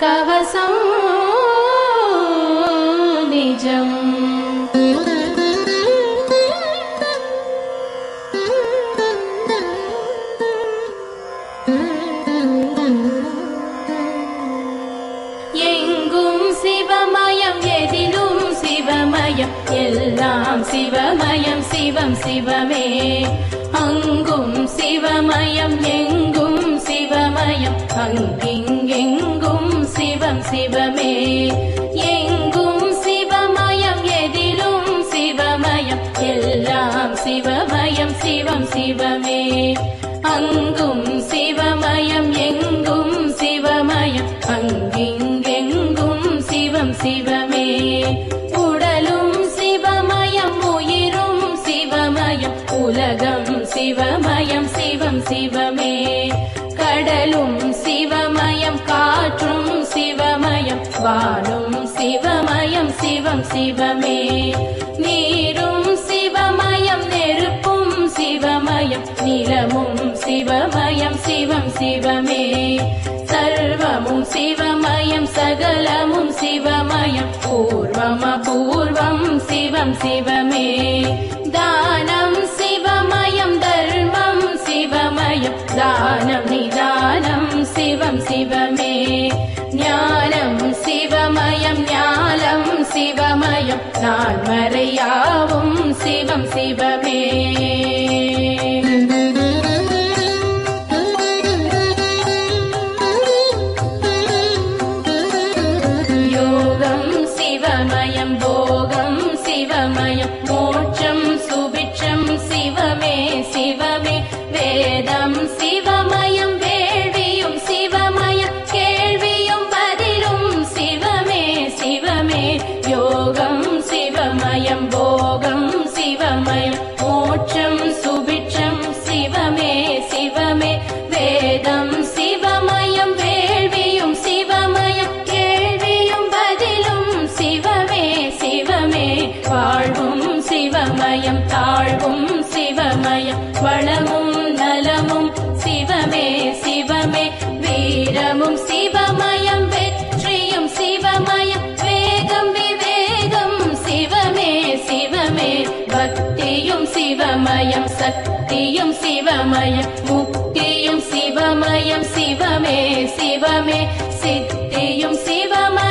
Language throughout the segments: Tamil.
கவசம் நிஜம். எங்கும் சிவமயம் எதிலும் சிவமயம் எல்லாம் சிவமயம் சிவம் சிவமே. அங்கும் சிவமயம் எங்கும் சிவமயம் அங்கே சிவம் சிவமே. எங்கும் சிவமயம் எதிலும் சிவமயம் எல்லாம் சிவமயம் சிவம் சிவமே. அங்கும் சிவமயம் எங்கும் சிவமயம் அங்கிங்கெங்கும் சிவம் சிவமே. உடலும் சிவமயம் உயிரும் சிவமயம் உலகம் சிவமயம் சிவம் சிவமே. கடலும் சிவமயம் காற்றும் சிவமயம் வானும் சிவமயம் சிவம் சிவமே. நீரும் சிவமயம் நெருப்பும் சிவமயம் நிலமும் சிவமயம் சிவம் சிவமே. சர்வமும் சிவமயம் சகலமும் சிவமயம் பூர்வம பூர்வம் சிவம் சிவமே. निदानम् शिवम् शिव मे ज्ञानम् शिवमयम् ज्ञानम् शिवमयम् नान्मरयां शिवम् शिव मे சிவமே சிவமயம் முக்தியும் சிவமயம் சிவமே சிவமே சித்தியும் சிவமயம்.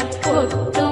பொற்று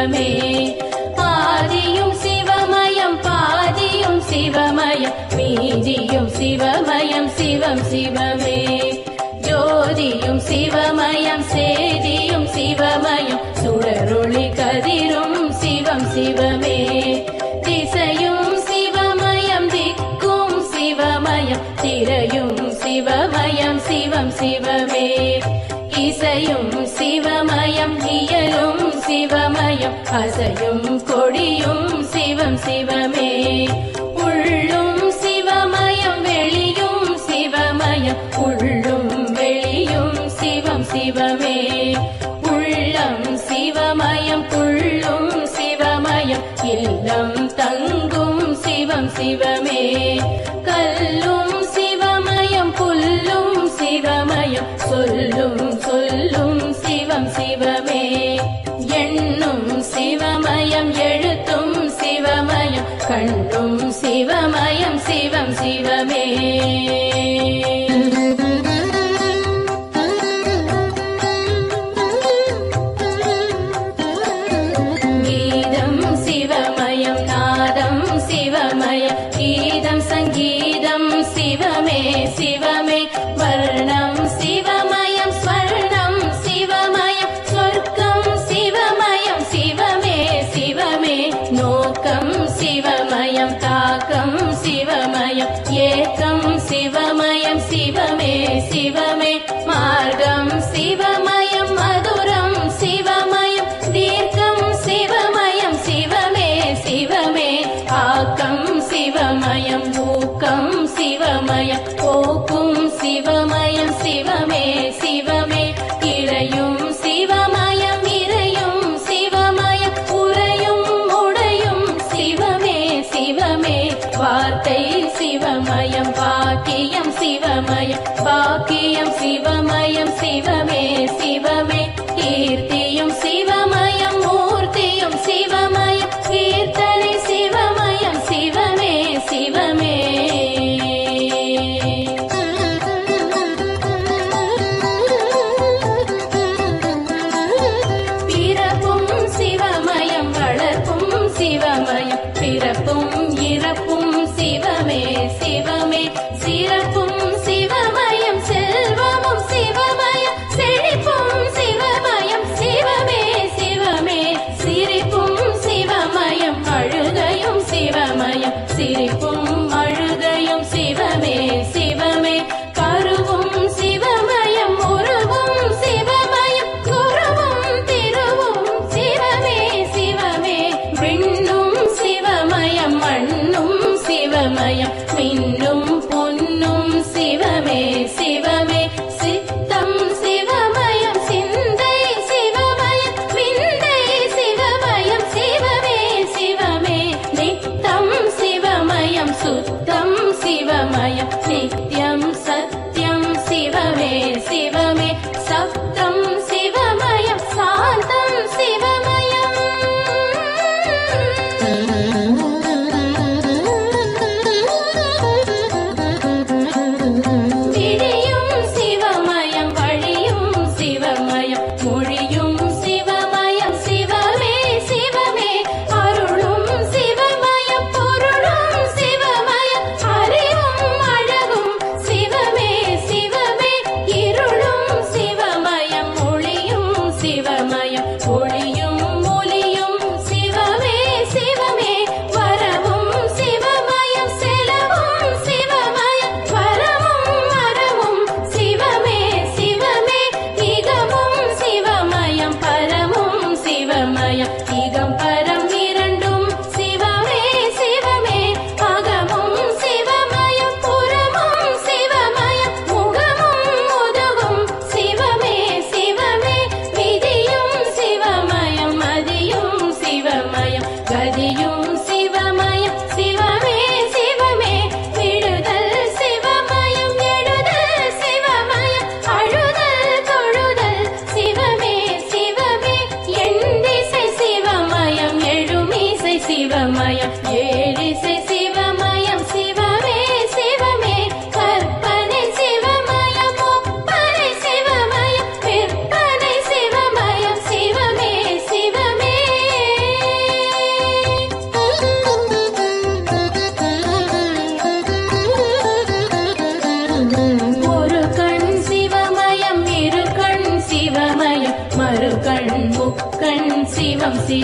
சிவமே பாதியும் சிவமயம் பாதியும் சிவமயம் மீதியும் சிவமயம் சிவம் சிவமே. ஜோதியும் சிவமயம் சேதியும் சிவமயம் சுடருளி கதிரும் சிவம் சிவமே. திசையும் சிவமயம் திக்கும் சிவமயம் திரையும் சிவமயம் சிவம் சிவமே. இசையும் சிவமயம் இயலும் சிவமயம் அசையும் கொடியும் சிவம் சிவமே. உள்ளும் சிவமயம் வெளியும் சிவமயம் உள்ளும் வெளியும் சிவம் சிவமே. உள்ளம் சிவமயம் புள்ளும் சிவமயம் இல்லம் தங்கும் சிவம் சிவமே. கல்லும் சிவமயம் புல்லும் சிவமயம் சொல்லும் சொல்லும் சிவம் சிவமே. எண்ணும் சிவமயம் எழுத்தும் சிவமயம் கண்டும் சிவமயம் சிவம் சிவமே. மின்னும் பொன்னும் சிவமே சிவமே. சித்தம் சிவமயம் சிந்தை சிவமயம் விந்தை சிவமயம் சிவமே சிவமே. நித்தம் சிவமயம் சுத்தம் சிவமயம் நித்தம்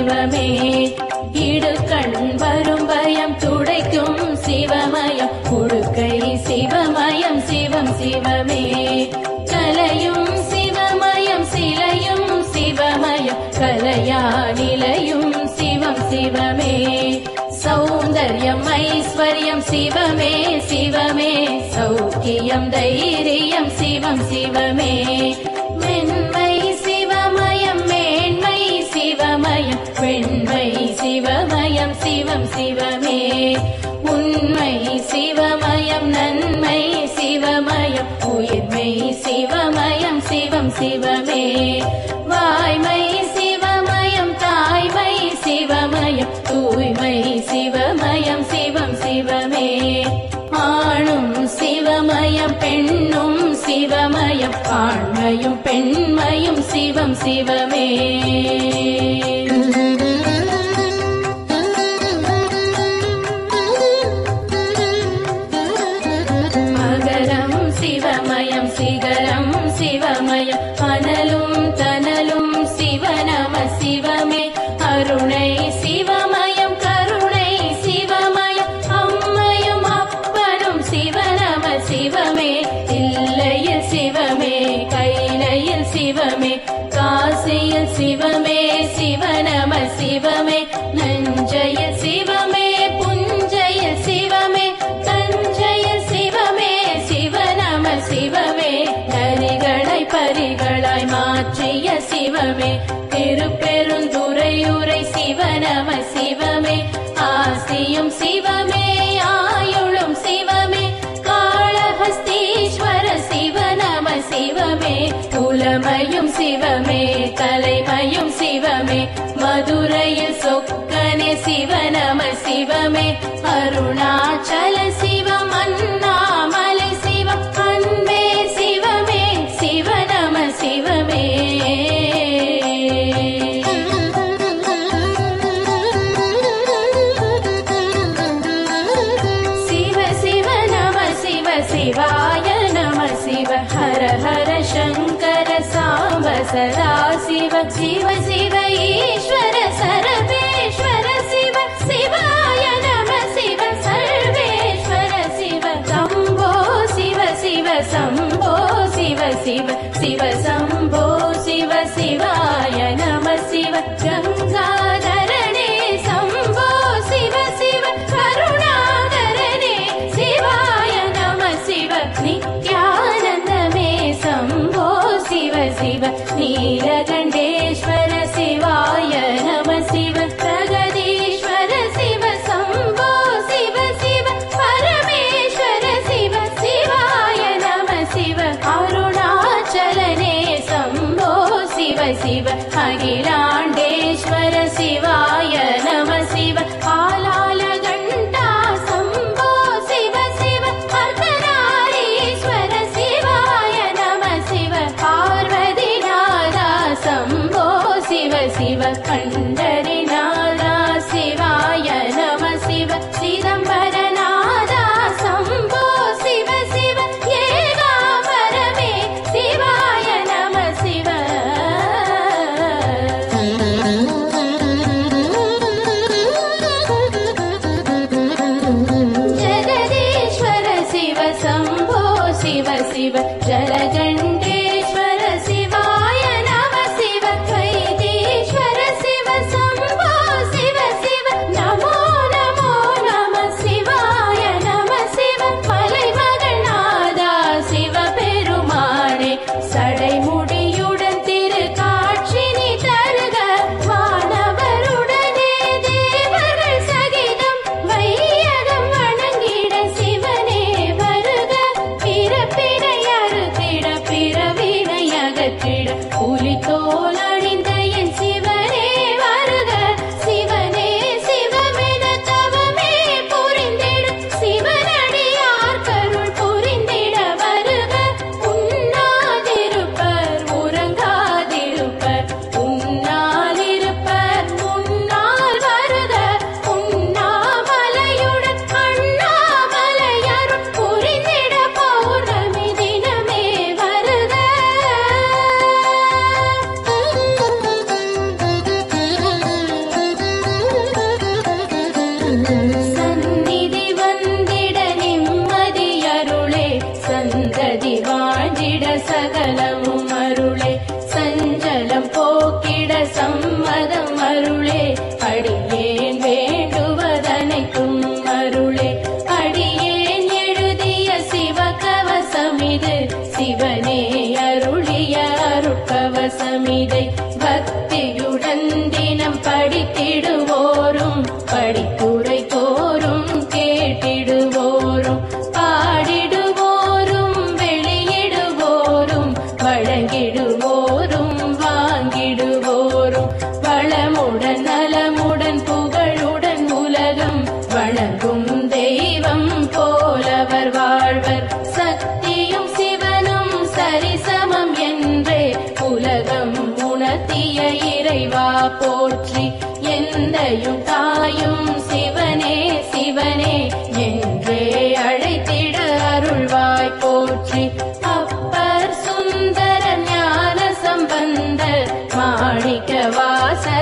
சிவம். சிவமே இடுக்கண் வரும் பயம் துடைக்கும் சிவமயம். உடுக்கை சிவமயம் சிவம் சிவமே. கலையும் சிவமயம் சிலையும் சிவமயம். கலையா நிலையும் சிவம் சிவமே. சௌந்தர்யம் ஐஸ்வர்யம் சிவமே சிவமே. சௌக்கியம் தைரியம் சிவம் சிவமே. சிவமயம் பெண்மை சிவமயம் சிவம் சிவமே. உண்மை சிவமயம் நன்மை சிவமயம் உயிர்மை சிவமயம் சிவம் சிவமே. வாய்மை சிவமயம் தாய்மை சிவமயம் தூய்மை சிவமயம் சிவம் சிவமே. ஆணும் சிவமயம் பெண்ணும் சிவமயம் ஆண்மையும் பெண்மையும் சிவம் சிவமே. நரிகளை மாற்றிய சிவமே. திருப்பெருந்துரையுரை சிவநம சிவமே. ஆசியும் சிவமே ஆயுளும் சிவமே. காளஹஸ்தீஸ்வர சிவநம சிவமே. குலமையும் சிவமே தலைமையும் சிவமே. மதுரையில் சொக்கனே சிவநம சிவமே. அருணாச்சல சிவமன் शिवाय नमः शिव हर हर शङ्कर साम्ब सदा शिव शिव शिव ईश्वर सर्वेश्वर शिव शिवाय नमः शिव सर्वेश्वर शिव शम्भो शिव शिव शम्भो शिव शिव शिव शम्भो शिव शिवाय नमः शिव गङ्गा ीरगण्डेश्वर शिवाय नम शिव भगदीश्वर शिव शम्भो शिव शिव परमेश्वर शिव शिवाय नम शिव अरुणाचलने सम्भो शिव शिव हगिरा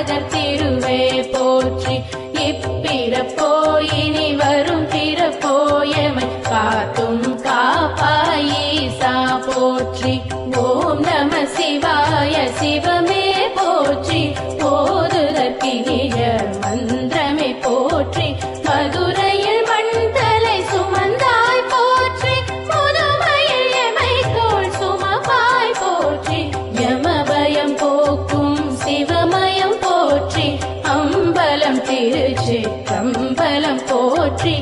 வாசகர் திருவே போற்றி. இப்பிற போயினி அம்பலம் கம்பலம் போற்றி